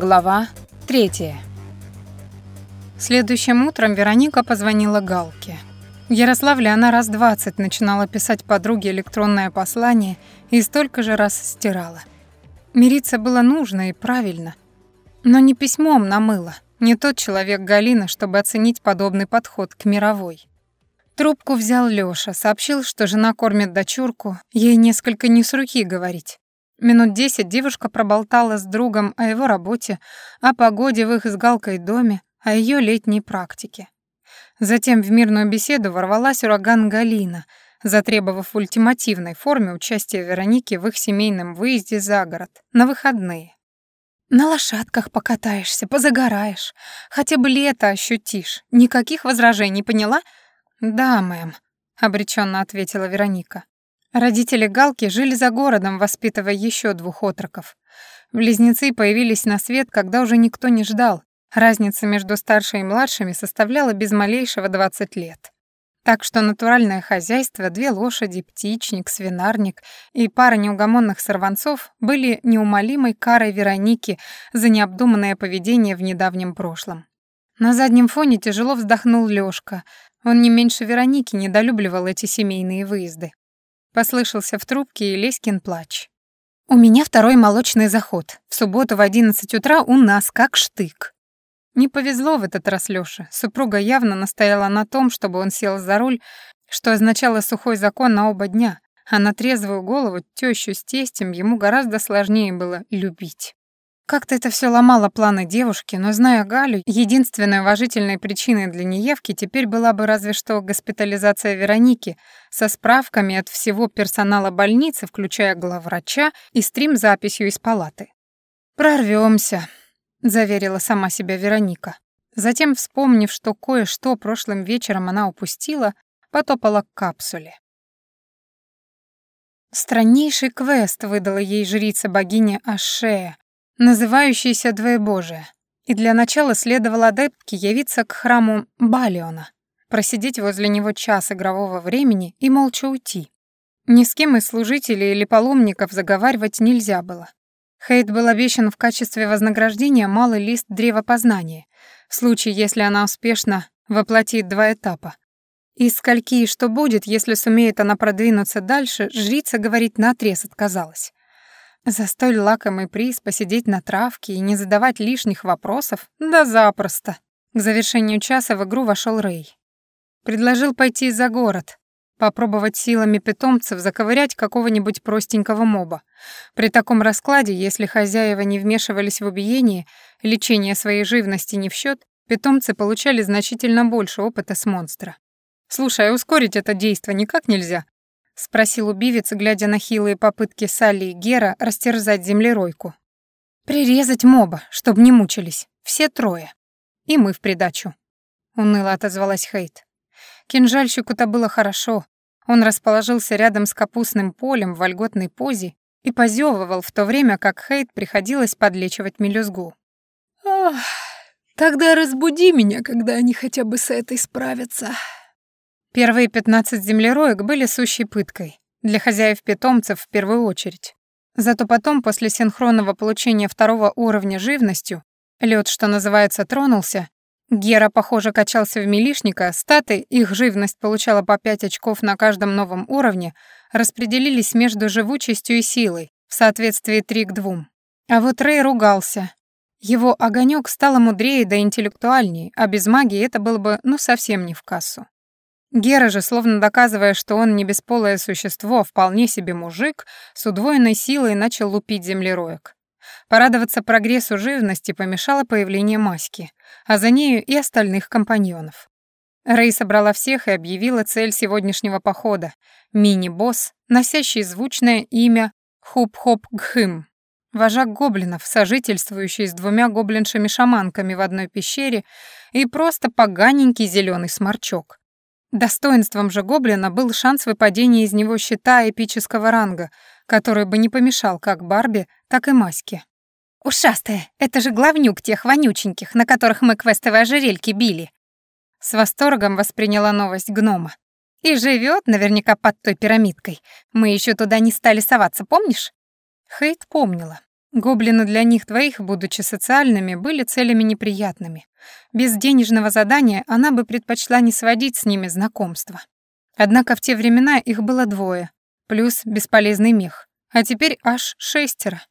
Глава третья. Следующим утром Вероника позвонила Галке. В Ярославле она раз двадцать начинала писать подруге электронное послание и столько же раз стирала. Мириться было нужно и правильно. Но не письмом намыла, не тот человек Галина, чтобы оценить подобный подход к мировой. Трубку взял Лёша, сообщил, что жена кормит дочурку, ей несколько не с руки говорить. Минут десять девушка проболтала с другом о его работе, о погоде в их с доме, о ее летней практике. Затем в мирную беседу ворвалась ураган Галина, затребовав в ультимативной форме участия Вероники в их семейном выезде за город, на выходные. «На лошадках покатаешься, позагораешь, хотя бы лето ощутишь. Никаких возражений, поняла?» «Да, мэм», — обреченно ответила Вероника. Родители Галки жили за городом, воспитывая еще двух отроков. Близнецы появились на свет, когда уже никто не ждал. Разница между старшей и младшими составляла без малейшего 20 лет. Так что натуральное хозяйство, две лошади, птичник, свинарник и пара неугомонных сорванцов были неумолимой карой Вероники за необдуманное поведение в недавнем прошлом. На заднем фоне тяжело вздохнул Лёшка. Он не меньше Вероники недолюбливал эти семейные выезды. Послышался в трубке Леськин плач. «У меня второй молочный заход. В субботу в 11 утра у нас как штык». Не повезло в этот раз Лёше. Супруга явно настояла на том, чтобы он сел за руль, что означало сухой закон на оба дня, а на трезвую голову тещу с тестем ему гораздо сложнее было любить. Как-то это все ломало планы девушки, но, зная Галю, единственной уважительной причиной для неявки теперь была бы разве что госпитализация Вероники со справками от всего персонала больницы, включая главврача и стрим-записью из палаты. Прорвемся, заверила сама себя Вероника. Затем, вспомнив, что кое-что прошлым вечером она упустила, потопала к капсуле. Страннейший квест выдала ей жрица богини Ашея, называющийся Двоебожие, и для начала следовало адептке явиться к храму Балиона, просидеть возле него час игрового времени и молча уйти. Ни с кем из служителей или паломников заговаривать нельзя было. Хейт был обещан в качестве вознаграждения малый лист древа познания, в случае, если она успешно воплотит два этапа. Из скольки и что будет, если сумеет она продвинуться дальше, жрица говорить наотрез отказалась. За столь лакомый приз посидеть на травке и не задавать лишних вопросов? Да запросто. К завершению часа в игру вошел Рэй. Предложил пойти за город, попробовать силами питомцев заковырять какого-нибудь простенького моба. При таком раскладе, если хозяева не вмешивались в убиение, лечение своей живности не в счет, питомцы получали значительно больше опыта с монстра. «Слушай, а ускорить это действо никак нельзя?» — спросил убивец, глядя на хилые попытки Салли и Гера растерзать землеройку. «Прирезать моба, чтобы не мучились. Все трое. И мы в придачу», — уныло отозвалась Хейт. Кинжальщику-то было хорошо. Он расположился рядом с капустным полем в вольготной позе и позевывал в то время, как Хейт приходилось подлечивать мелюзгу. «Ах, тогда разбуди меня, когда они хотя бы с этой справятся», Первые 15 землероек были сущей пыткой, для хозяев-питомцев в первую очередь. Зато потом, после синхронного получения второго уровня живностью, лед, что называется, тронулся, Гера, похоже, качался в милишника, статы, их живность получала по 5 очков на каждом новом уровне, распределились между живучестью и силой, в соответствии 3 к 2. А вот Рэй ругался. Его огонек стало мудрее да интеллектуальнее, а без магии это было бы ну совсем не в кассу. Гера же, словно доказывая, что он не бесполое существо, вполне себе мужик, с удвоенной силой начал лупить землероек. Порадоваться прогрессу живности помешало появление Маськи, а за нею и остальных компаньонов. Рэй собрала всех и объявила цель сегодняшнего похода — мини-босс, носящий звучное имя Хуп-Хоп-Гхым, вожак гоблинов, сожительствующий с двумя гоблиншами-шаманками в одной пещере и просто поганенький зеленый сморчок. Достоинством же гоблина был шанс выпадения из него щита эпического ранга, который бы не помешал как Барби, так и Маське. «Ушастая, это же главнюк тех вонюченьких, на которых мы квестовые ожерельки били!» С восторгом восприняла новость гнома. «И живет наверняка под той пирамидкой. Мы еще туда не стали соваться, помнишь?» Хейт помнила. Гоблины для них двоих, будучи социальными, были целями неприятными. Без денежного задания она бы предпочла не сводить с ними знакомства. Однако в те времена их было двое, плюс бесполезный мех, а теперь аж шестеро.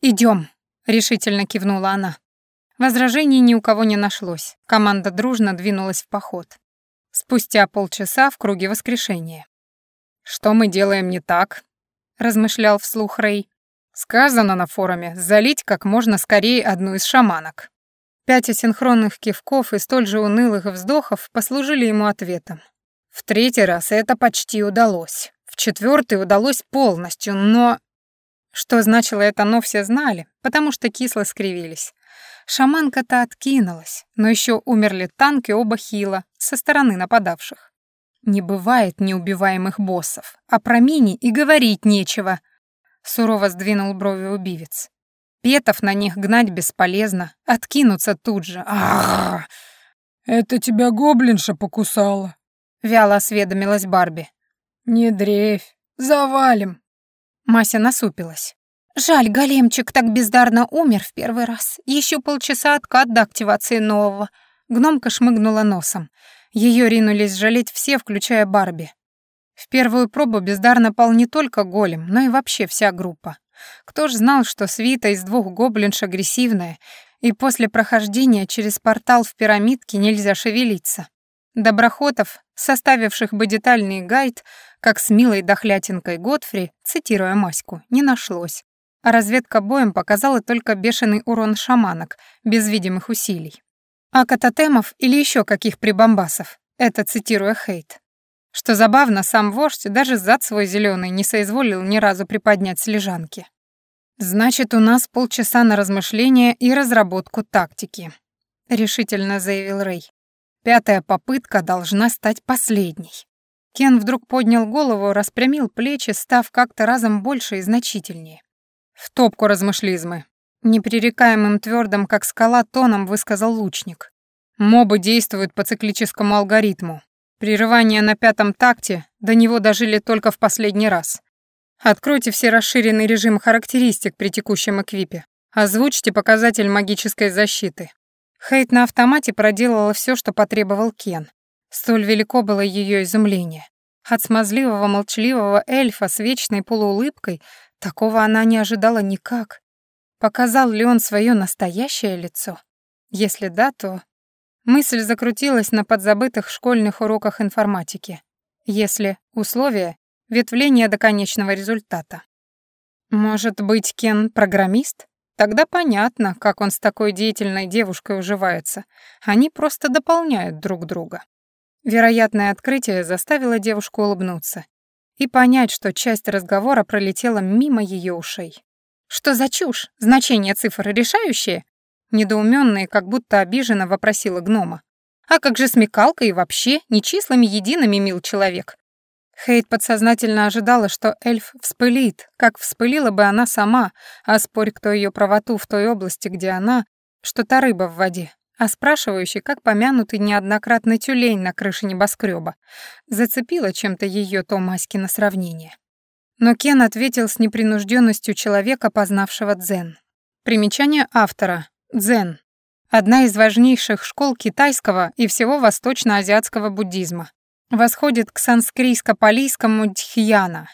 Идем, решительно кивнула она. Возражений ни у кого не нашлось. Команда дружно двинулась в поход. Спустя полчаса в круге воскрешения. «Что мы делаем не так?» — размышлял вслух Рэй. «Сказано на форуме залить как можно скорее одну из шаманок». Пять асинхронных кивков и столь же унылых вздохов послужили ему ответом. В третий раз это почти удалось. В четвертый удалось полностью, но... Что значило это «но» все знали, потому что кисло скривились. Шаманка-то откинулась, но еще умерли танки оба хила со стороны нападавших. Не бывает неубиваемых боссов, а про мини и говорить нечего. Сурово сдвинул брови убивец. Петов на них гнать бесполезно, откинуться тут же. Ах! Это тебя гоблинша покусала, вяло осведомилась Барби. Не дрейфь, завалим. Мася насупилась. Жаль, големчик так бездарно умер в первый раз. Еще полчаса откат до активации нового. Гномка шмыгнула носом. Ее ринулись жалеть все, включая Барби. В первую пробу бездарно пал не только голем, но и вообще вся группа. Кто ж знал, что свита из двух гоблинш агрессивная, и после прохождения через портал в пирамидке нельзя шевелиться. Доброхотов, составивших бы детальный гайд, как с милой дохлятинкой Годфри, цитируя Маську, не нашлось. А разведка боем показала только бешеный урон шаманок, без видимых усилий. А кататемов или еще каких прибамбасов, это цитируя Хейт. Что забавно, сам вождь даже зад свой зеленый не соизволил ни разу приподнять с лежанки. «Значит, у нас полчаса на размышление и разработку тактики», — решительно заявил Рэй. «Пятая попытка должна стать последней». Кен вдруг поднял голову, распрямил плечи, став как-то разом больше и значительнее. «В топку размышлизмы», Непререкаемым твердым, как скала, тоном высказал лучник. Мобы действуют по циклическому алгоритму. Прерывание на пятом такте до него дожили только в последний раз. Откройте все расширенный режим характеристик при текущем эквипе. Озвучьте показатель магической защиты. Хейт на автомате проделала все, что потребовал Кен. Столь велико было ее изумление. От смазливого молчаливого эльфа с вечной полуулыбкой такого она не ожидала никак. Показал ли он свое настоящее лицо? Если да, то... Мысль закрутилась на подзабытых школьных уроках информатики. Если условие — ветвление до конечного результата. Может быть, Кен — программист? Тогда понятно, как он с такой деятельной девушкой уживается. Они просто дополняют друг друга. Вероятное открытие заставило девушку улыбнуться и понять, что часть разговора пролетела мимо ее ушей. Что за чушь? Значение цифр решающее? Недоумённо и как будто обиженно вопросила гнома. А как же смекалка и вообще, не числами едиными, мил человек? Хейт подсознательно ожидала, что эльф вспылит, как вспылила бы она сама, а спорь, кто ее правоту в той области, где она, что-то рыба в воде, а спрашивающий, как помянутый неоднократный тюлень на крыше небоскреба, зацепила чем-то ее то Маськино сравнение. Но Кен ответил с непринужденностью человека, познавшего дзен. Примечание автора. Дзен. Одна из важнейших школ китайского и всего восточно-азиатского буддизма. Восходит к санскрийско-палийскому дхьяна.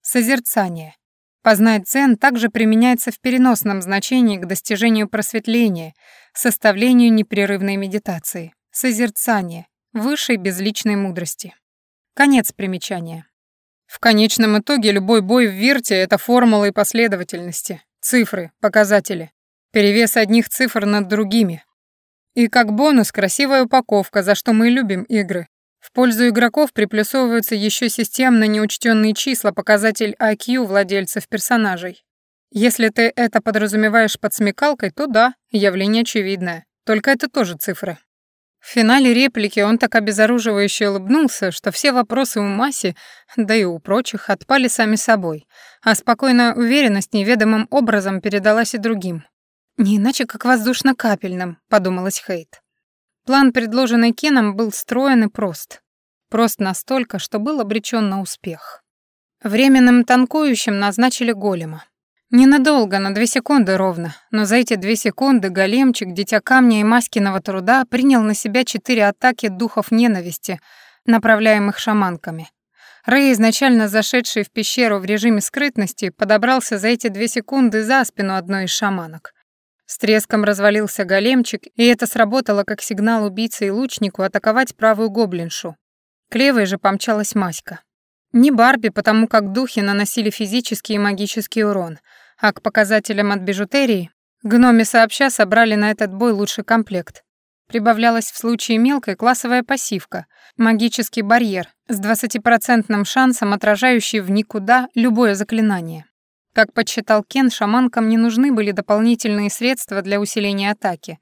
Созерцание. Познать дзен также применяется в переносном значении к достижению просветления, составлению непрерывной медитации, созерцание, высшей безличной мудрости. Конец примечания. В конечном итоге любой бой в Вирте — это формулы последовательности, цифры, показатели. Перевес одних цифр над другими. И как бонус красивая упаковка, за что мы любим игры. В пользу игроков приплюсовываются еще системно неучтенные числа, показатель IQ владельцев персонажей. Если ты это подразумеваешь под смекалкой, то да, явление очевидное. Только это тоже цифры. В финале реплики он так обезоруживающе улыбнулся, что все вопросы у Маси, да и у прочих, отпали сами собой, а спокойная уверенность неведомым образом передалась и другим. «Не иначе, как воздушно-капельным», — подумалась Хейт. План, предложенный Кеном, был строен и прост. Прост настолько, что был обречен на успех. Временным танкующим назначили голема. Ненадолго, на две секунды ровно, но за эти две секунды големчик, дитя камня и маскиного труда, принял на себя четыре атаки духов ненависти, направляемых шаманками. Рэй, изначально зашедший в пещеру в режиме скрытности, подобрался за эти две секунды за спину одной из шаманок. С треском развалился големчик, и это сработало как сигнал убийце и лучнику атаковать правую гоблиншу. К левой же помчалась Маська. Не Барби, потому как духи наносили физический и магический урон — а к показателям от бижутерии гноми сообща собрали на этот бой лучший комплект. Прибавлялась в случае мелкой классовая пассивка, магический барьер с 20% шансом, отражающий в никуда любое заклинание. Как подсчитал Кен, шаманкам не нужны были дополнительные средства для усиления атаки.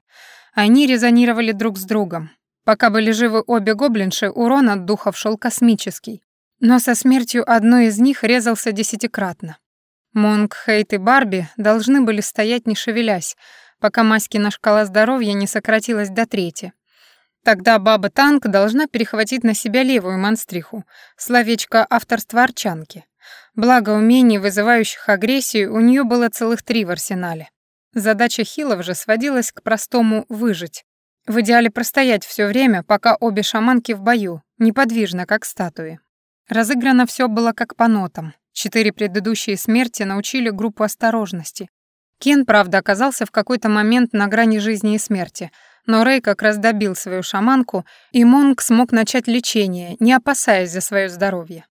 Они резонировали друг с другом. Пока были живы обе гоблинши, урон от духов шел космический. Но со смертью одной из них резался десятикратно. Монг, Хейт и Барби должны были стоять не шевелясь, пока Маськина шкала здоровья не сократилась до трети. Тогда баба-танк должна перехватить на себя левую монстриху, словечко авторства Арчанки. Благо умений, вызывающих агрессию, у нее было целых три в арсенале. Задача хилов же сводилась к простому «выжить». В идеале простоять все время, пока обе шаманки в бою, неподвижно, как статуи. Разыграно все было как по нотам. Четыре предыдущие смерти научили группу осторожности. Кен, правда, оказался в какой-то момент на грани жизни и смерти, но Рэй как раз добил свою шаманку, и Монг смог начать лечение, не опасаясь за свое здоровье.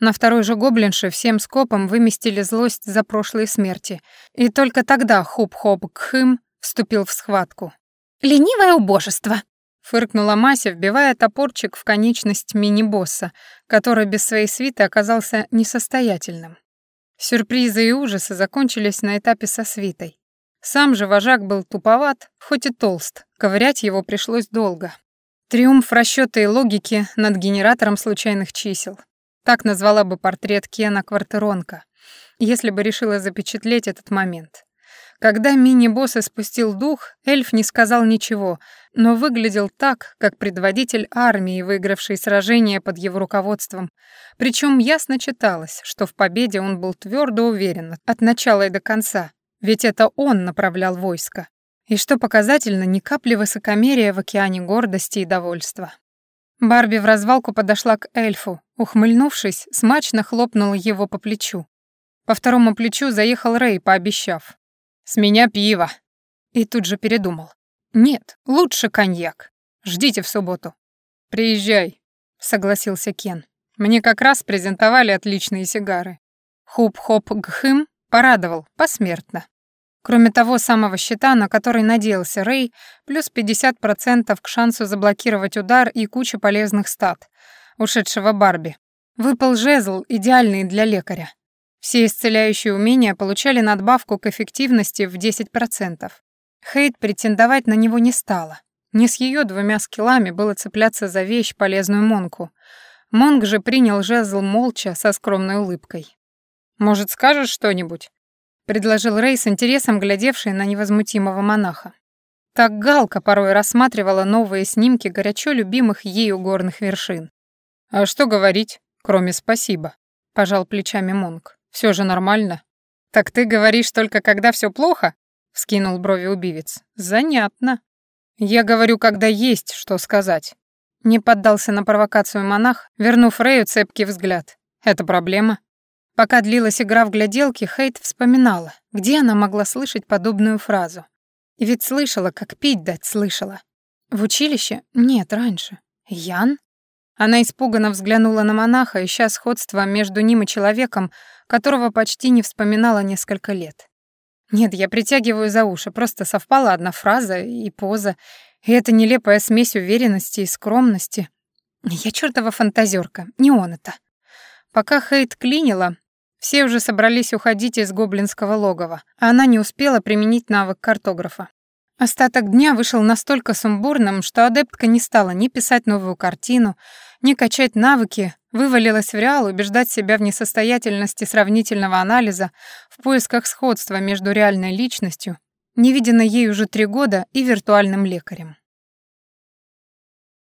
На второй же гоблинше всем скопом выместили злость за прошлые смерти, и только тогда Хуп-Хоп-Кхым вступил в схватку. «Ленивое убожество!» Фыркнула Мася, вбивая топорчик в конечность мини-босса, который без своей свиты оказался несостоятельным. Сюрпризы и ужасы закончились на этапе со свитой. Сам же вожак был туповат, хоть и толст, ковырять его пришлось долго. Триумф расчёта и логики над генератором случайных чисел. Так назвала бы портрет Кена Квартиронка, если бы решила запечатлеть этот момент. Когда мини-босс испустил дух, эльф не сказал ничего, но выглядел так, как предводитель армии, выигравший сражение под его руководством. Причем ясно читалось, что в победе он был твердо уверен от начала и до конца, ведь это он направлял войско. И что показательно, ни капли высокомерия в океане гордости и довольства. Барби в развалку подошла к эльфу, ухмыльнувшись, смачно хлопнула его по плечу. По второму плечу заехал Рэй, пообещав. С меня пиво. И тут же передумал. Нет, лучше коньяк. Ждите в субботу. Приезжай, согласился Кен. Мне как раз презентовали отличные сигары. Хуп-хоп-гхым порадовал посмертно. Кроме того самого щита, на который надеялся Рэй, плюс 50% к шансу заблокировать удар и куча полезных стат, ушедшего Барби. Выпал жезл, идеальный для лекаря. Все исцеляющие умения получали надбавку к эффективности в 10%. Хейт претендовать на него не стала. Не с ее двумя скиллами было цепляться за вещь, полезную Монку. Монг же принял жезл молча, со скромной улыбкой. «Может, скажешь что-нибудь?» — предложил Рей с интересом, глядевший на невозмутимого монаха. Так Галка порой рассматривала новые снимки горячо любимых ею горных вершин. «А что говорить, кроме спасибо?» — пожал плечами Монг. Все же нормально. Так ты говоришь только, когда все плохо? Вскинул брови убивец. Занятно. Я говорю, когда есть что сказать. Не поддался на провокацию монах, вернув Рэю цепкий взгляд. Это проблема. Пока длилась игра в гляделки, Хейт вспоминала, где она могла слышать подобную фразу. И ведь слышала, как пить дать слышала. В училище? Нет, раньше. Ян? Она испуганно взглянула на монаха, ища сходства между ним и человеком, которого почти не вспоминала несколько лет. Нет, я притягиваю за уши, просто совпала одна фраза и поза, и эта нелепая смесь уверенности и скромности. Я чертова фантазерка, не он это. Пока Хейт клинила, все уже собрались уходить из гоблинского логова, а она не успела применить навык картографа. Остаток дня вышел настолько сумбурным, что адептка не стала ни писать новую картину, ни качать навыки, вывалилась в реал убеждать себя в несостоятельности сравнительного анализа в поисках сходства между реальной личностью, невиденной ей уже три года, и виртуальным лекарем.